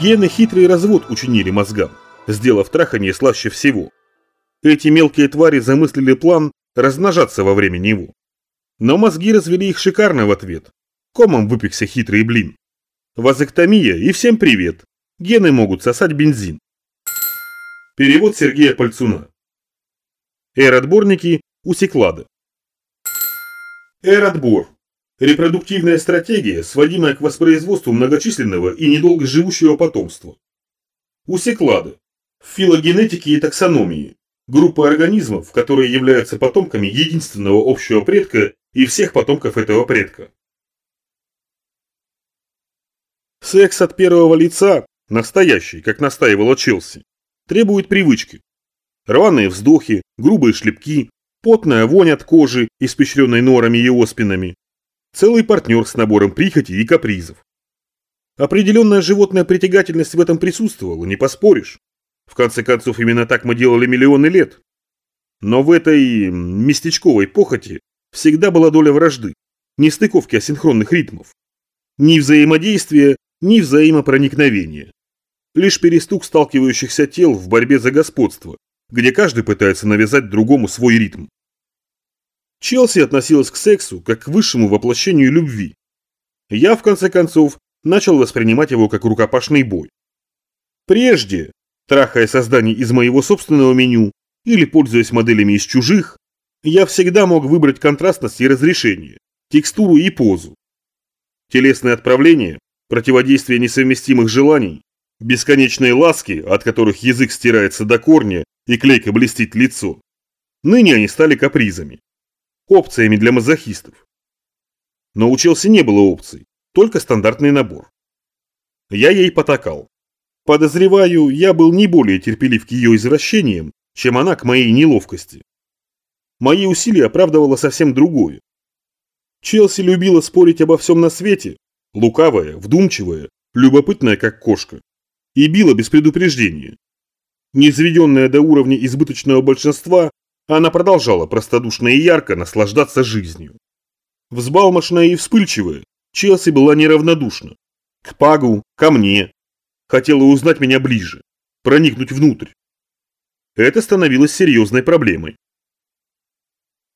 Гены хитрый развод учинили мозгам, сделав трахание слаще всего. Эти мелкие твари замыслили план размножаться во время него. Но мозги развели их шикарно в ответ. Комом выпекся хитрый блин. Вазоктомия и всем привет. Гены могут сосать бензин. Перевод Сергея Пальцуна. Эротборники Усеклады. Эротбор. Репродуктивная стратегия, сводимая к воспроизводству многочисленного и недолго живущего потомства. Усеклады. В филогенетике и таксономии. Группа организмов, которые являются потомками единственного общего предка и всех потомков этого предка. Секс от первого лица, настоящий, как настаивала Челси, требует привычки. Рваные вздохи, грубые шлепки, потная вонь от кожи, испещренной норами и оспинами. Целый партнер с набором прихоти и капризов. Определенная животная притягательность в этом присутствовала, не поспоришь. В конце концов, именно так мы делали миллионы лет. Но в этой местечковой похоти всегда была доля вражды, не стыковки асинхронных ритмов. Ни взаимодействия, ни взаимопроникновения. Лишь перестук сталкивающихся тел в борьбе за господство, где каждый пытается навязать другому свой ритм. Челси относилась к сексу как к высшему воплощению любви. Я, в конце концов, начал воспринимать его как рукопашный бой. Прежде, трахая создание из моего собственного меню или пользуясь моделями из чужих, я всегда мог выбрать контрастность и разрешение, текстуру и позу. Телесное отправление, противодействие несовместимых желаний, бесконечные ласки, от которых язык стирается до корня и клейко блестит лицо. Ныне они стали капризами. Опциями для мазохистов. Но у Челси не было опций, только стандартный набор. Я ей потакал. Подозреваю, я был не более терпелив к ее извращениям, чем она к моей неловкости. Мои усилия оправдывало совсем другое. Челси любила спорить обо всем на свете, лукавая, вдумчивая, любопытная как кошка, и била без предупреждения. Низведенная до уровня избыточного большинства, она продолжала простодушно и ярко наслаждаться жизнью. Взбалмошная и вспыльчивая, Челси была неравнодушна. К Пагу, ко мне. Хотела узнать меня ближе, проникнуть внутрь. Это становилось серьезной проблемой.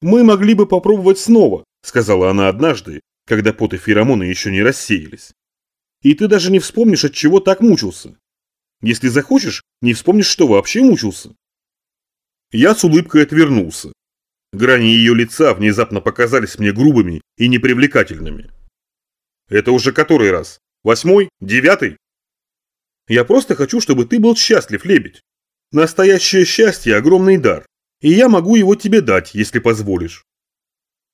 «Мы могли бы попробовать снова», – сказала она однажды, когда пот и феромоны еще не рассеялись. «И ты даже не вспомнишь, от чего так мучился. Если захочешь, не вспомнишь, что вообще мучился». Я с улыбкой отвернулся. Грани ее лица внезапно показались мне грубыми и непривлекательными. «Это уже который раз? Восьмой? Девятый?» «Я просто хочу, чтобы ты был счастлив, лебедь. Настоящее счастье – огромный дар и я могу его тебе дать, если позволишь.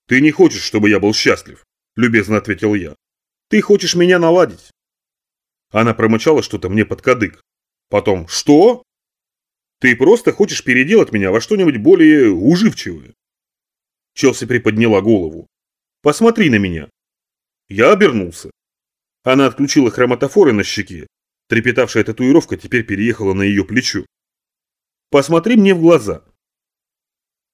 Ты не хочешь, чтобы я был счастлив, любезно ответил я. Ты хочешь меня наладить. Она промычала что-то мне под кадык. Потом, что? Ты просто хочешь переделать меня во что-нибудь более уживчивое. Челси приподняла голову. Посмотри на меня. Я обернулся. Она отключила хроматофоры на щеке. Трепетавшая татуировка теперь переехала на ее плечо. Посмотри мне в глаза.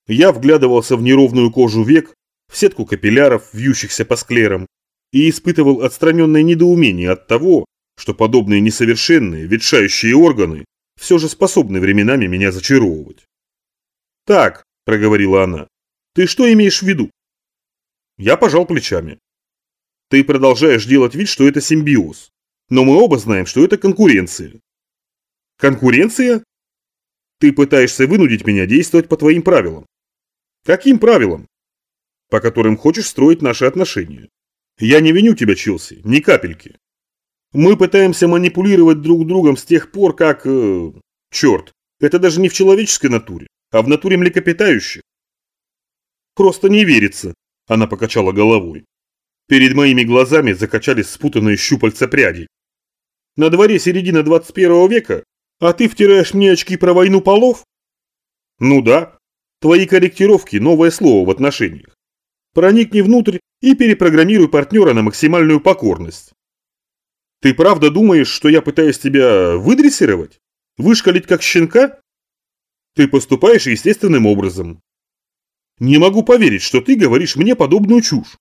Я вглядывался в неровную кожу век, в сетку капилляров, вьющихся по склерам, и испытывал отстраненное недоумение от того, что подобные несовершенные, ветшающие органы все же способны временами меня зачаровывать. «Так», – проговорила она, – «ты что имеешь в виду?» Я пожал плечами. «Ты продолжаешь делать вид, что это симбиоз, но мы оба знаем, что это конкуренция». «Конкуренция?» «Ты пытаешься вынудить меня действовать по твоим правилам. Каким правилам? По которым хочешь строить наши отношения. Я не виню тебя, Челси, ни капельки. Мы пытаемся манипулировать друг другом с тех пор, как... Э, черт, это даже не в человеческой натуре, а в натуре млекопитающих. Просто не верится, она покачала головой. Перед моими глазами закачались спутанные щупальца прядей. На дворе середина 21 века, а ты втираешь мне очки про войну полов? Ну да, Твои корректировки – новое слово в отношениях. Проникни внутрь и перепрограммируй партнера на максимальную покорность. Ты правда думаешь, что я пытаюсь тебя выдрессировать? Вышкалить как щенка? Ты поступаешь естественным образом. Не могу поверить, что ты говоришь мне подобную чушь.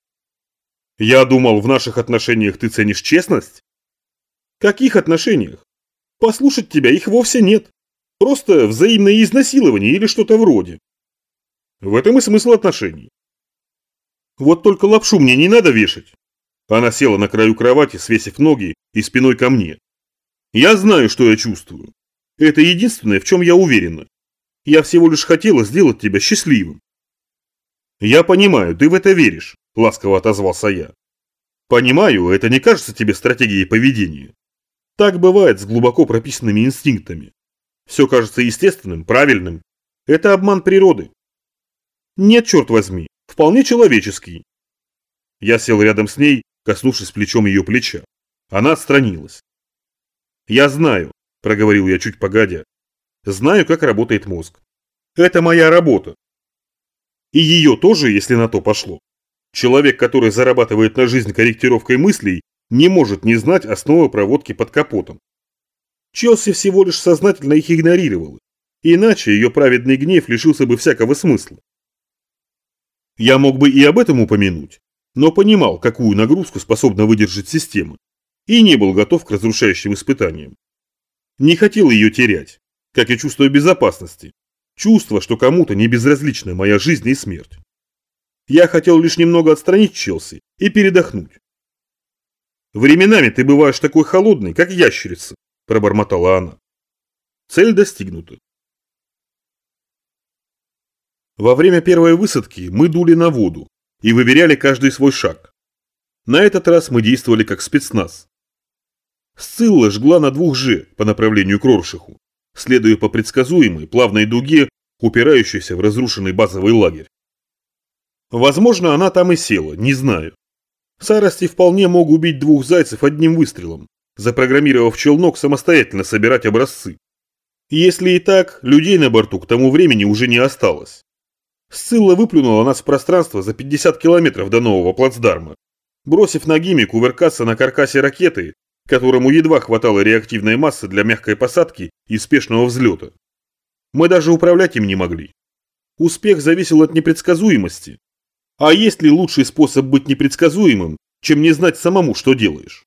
Я думал, в наших отношениях ты ценишь честность? Каких отношениях? Послушать тебя их вовсе нет. Просто взаимное изнасилование или что-то вроде. В этом и смысл отношений. Вот только лапшу мне не надо вешать. Она села на краю кровати, свесив ноги и спиной ко мне. Я знаю, что я чувствую. Это единственное, в чем я уверена. Я всего лишь хотела сделать тебя счастливым. Я понимаю, ты в это веришь, ласково отозвался я. Понимаю, это не кажется тебе стратегией поведения. Так бывает с глубоко прописанными инстинктами. Все кажется естественным, правильным. Это обман природы. Нет, черт возьми, вполне человеческий. Я сел рядом с ней, коснувшись плечом ее плеча. Она отстранилась. «Я знаю», – проговорил я чуть погодя. «Знаю, как работает мозг. Это моя работа. И ее тоже, если на то пошло. Человек, который зарабатывает на жизнь корректировкой мыслей, не может не знать основы проводки под капотом. Челси всего лишь сознательно их игнорировала, иначе ее праведный гнев лишился бы всякого смысла. Я мог бы и об этом упомянуть, но понимал, какую нагрузку способна выдержать система, и не был готов к разрушающим испытаниям. Не хотел ее терять, как и чувство безопасности, чувство, что кому-то не безразлична моя жизнь и смерть. Я хотел лишь немного отстранить Челси и передохнуть. «Временами ты бываешь такой холодный, как ящерица», – пробормотала она. Цель достигнута. Во время первой высадки мы дули на воду, и выверяли каждый свой шаг. На этот раз мы действовали как спецназ. Сцилла жгла на двух «Ж» по направлению к Роршиху, следуя по предсказуемой плавной дуге, упирающейся в разрушенный базовый лагерь. Возможно, она там и села, не знаю. Сарости вполне мог убить двух зайцев одним выстрелом, запрограммировав челнок самостоятельно собирать образцы. Если и так, людей на борту к тому времени уже не осталось. Сцилла выплюнула нас в пространство за 50 километров до нового плацдарма, бросив Нагими кувыркаться на каркасе ракеты, которому едва хватало реактивной массы для мягкой посадки и спешного взлета. Мы даже управлять им не могли. Успех зависел от непредсказуемости. А есть ли лучший способ быть непредсказуемым, чем не знать самому, что делаешь?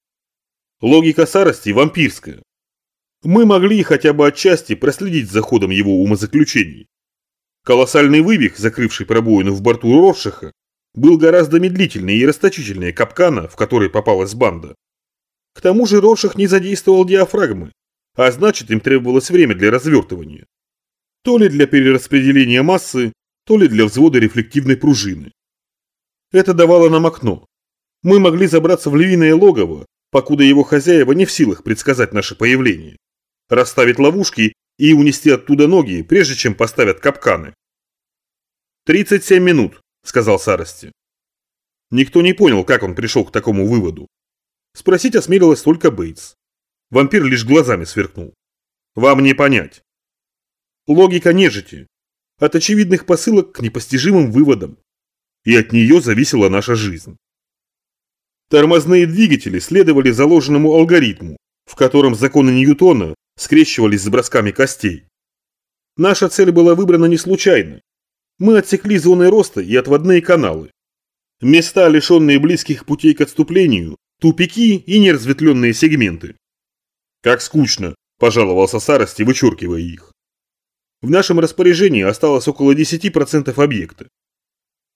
Логика Сарости вампирская. Мы могли хотя бы отчасти проследить за ходом его умозаключений. Колоссальный вывих, закрывший пробоину в борту Роршаха, был гораздо медлительнее и расточительнее капкана, в который попалась банда. К тому же Роршах не задействовал диафрагмы, а значит им требовалось время для развертывания. То ли для перераспределения массы, то ли для взвода рефлективной пружины. Это давало нам окно. Мы могли забраться в львиное логово, покуда его хозяева не в силах предсказать наше появление, расставить ловушки и унести оттуда ноги, прежде чем поставят капканы. «Тридцать семь минут», – сказал Сарости. Никто не понял, как он пришел к такому выводу. Спросить осмелилась только Бейтс. Вампир лишь глазами сверкнул. «Вам не понять». Логика нежити. От очевидных посылок к непостижимым выводам. И от нее зависела наша жизнь. Тормозные двигатели следовали заложенному алгоритму, в котором законы Ньютона скрещивались с бросками костей. Наша цель была выбрана не случайно. Мы отсекли зоны роста и отводные каналы. Места, лишенные близких путей к отступлению, тупики и неразветвленные сегменты. Как скучно, пожаловался Сарости, вычеркивая их. В нашем распоряжении осталось около 10% объекта.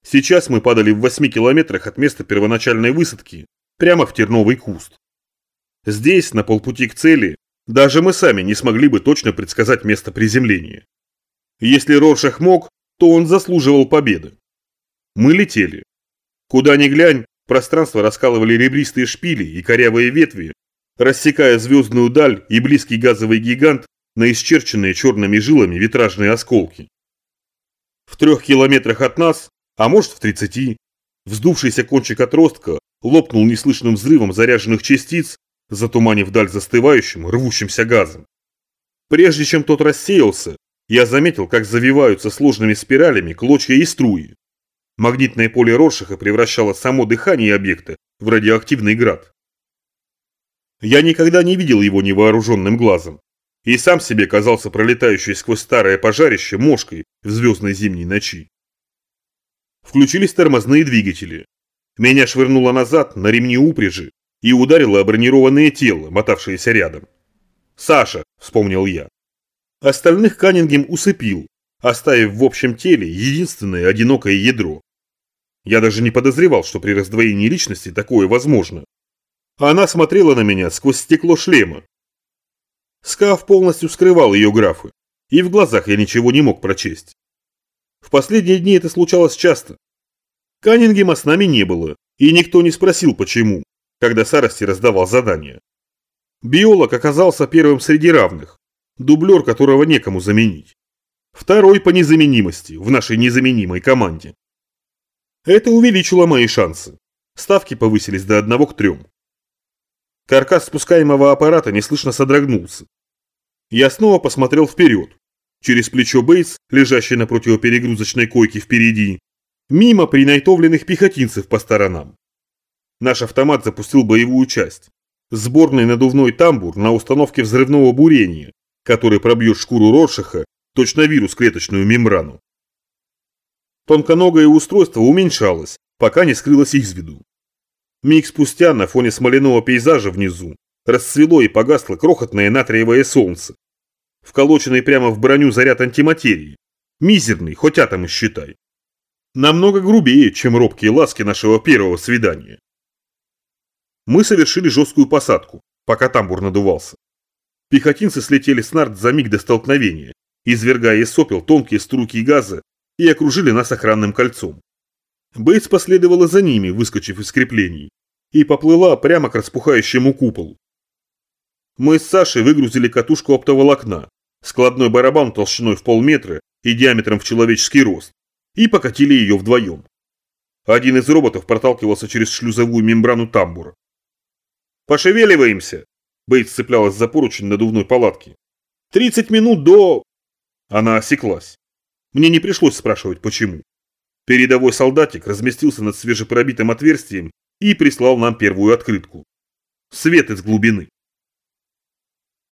Сейчас мы падали в 8 километрах от места первоначальной высадки, прямо в терновый куст. Здесь, на полпути к цели, даже мы сами не смогли бы точно предсказать место приземления. Если Роршах мог, то он заслуживал победы. Мы летели. Куда ни глянь, пространство раскалывали ребристые шпили и корявые ветви, рассекая звездную даль и близкий газовый гигант на исчерченные черными жилами витражные осколки. В трех километрах от нас, а может в тридцати, вздувшийся кончик отростка лопнул неслышным взрывом заряженных частиц затуманив даль застывающим, рвущимся газом. Прежде чем тот рассеялся, я заметил, как завиваются сложными спиралями клочья и струи. Магнитное поле Роршаха превращало само дыхание объекта в радиоактивный град. Я никогда не видел его невооруженным глазом, и сам себе казался пролетающей сквозь старое пожарище мошкой в звездной зимней ночи. Включились тормозные двигатели. Меня швырнуло назад на ремни упряжи, и ударило о бронированное тело, мотавшееся рядом. «Саша!» – вспомнил я. Остальных Каннингем усыпил, оставив в общем теле единственное одинокое ядро. Я даже не подозревал, что при раздвоении личности такое возможно. Она смотрела на меня сквозь стекло шлема. Скаф полностью скрывал ее графы, и в глазах я ничего не мог прочесть. В последние дни это случалось часто. Каннингема с нами не было, и никто не спросил, почему, когда Сарости раздавал задания. Биолог оказался первым среди равных, дублер которого некому заменить. Второй по незаменимости в нашей незаменимой команде. Это увеличило мои шансы. Ставки повысились до одного к трем. Каркас спускаемого аппарата неслышно содрогнулся. Я снова посмотрел вперед. Через плечо Бейтс, лежащий на противоперегрузочной койке впереди, мимо принайтовленных пехотинцев по сторонам. Наш автомат запустил боевую часть. Сборный надувной тамбур на установке взрывного бурения, который пробьет шкуру Роршаха, точно вирус клеточную мембрану. Тонконогое устройство уменьшалось, пока не скрылось из виду. Миг спустя на фоне смоляного пейзажа внизу расцвело и погасло крохотное натриевое солнце. Вколоченный прямо в броню заряд антиматерии. Мизерный, хоть атомы считай. Намного грубее, чем робкие ласки нашего первого свидания. Мы совершили жесткую посадку, пока тамбур надувался. Пехотинцы слетели с нарт за миг до столкновения, извергая из сопел тонкие струки газа и окружили нас охранным кольцом. Бейтс последовала за ними, выскочив из креплений, и поплыла прямо к распухающему куполу. Мы с Сашей выгрузили катушку оптоволокна, складной барабан толщиной в полметра и диаметром в человеческий рост, и покатили ее вдвоем. Один из роботов проталкивался через шлюзовую мембрану тамбура. «Пошевеливаемся!» Бейтс цеплялась за поручень надувной палатки. «Тридцать минут до...» Она осеклась. Мне не пришлось спрашивать, почему. Передовой солдатик разместился над свежепробитым отверстием и прислал нам первую открытку. Свет из глубины.